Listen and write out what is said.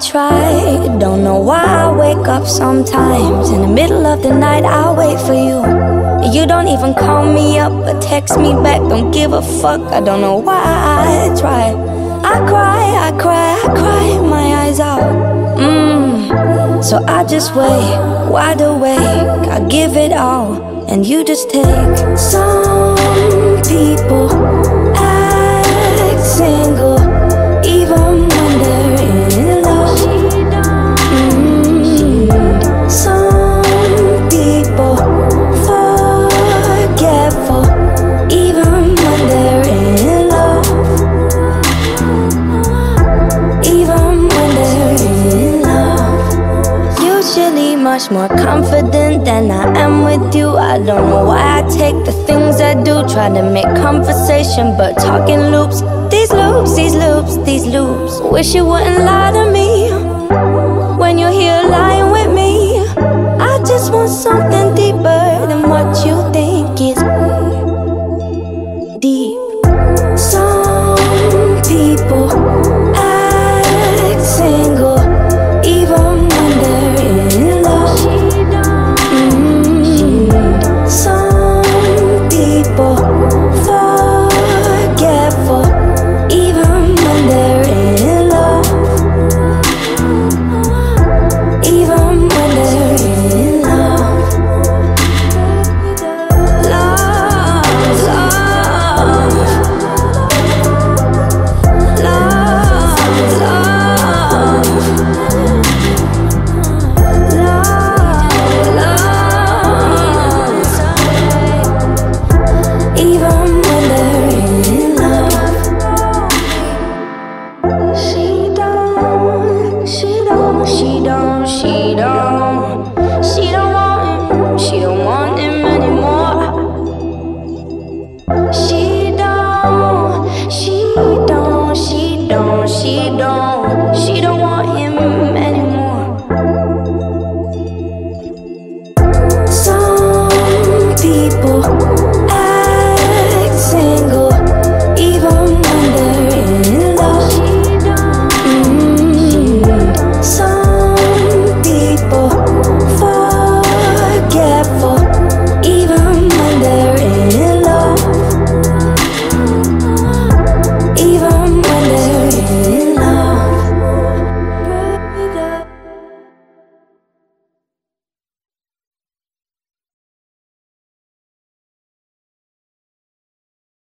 try, don't know why I wake up sometimes. In the middle of the night, I wait for you. You don't even call me up or text me back. Don't give a fuck. I don't know why I try. I cry, I cry, I cry my eyes out. Mmm. So I just wait, wide awake. I give it all, and you just take. Some people much more confident than I am with you. I don't know why I take the things I do, try to make conversation, but talking loops. These loops, these loops, these loops. Wish you wouldn't lie to me when you're here lying with me. I just want something deeper than what you she don't, she don't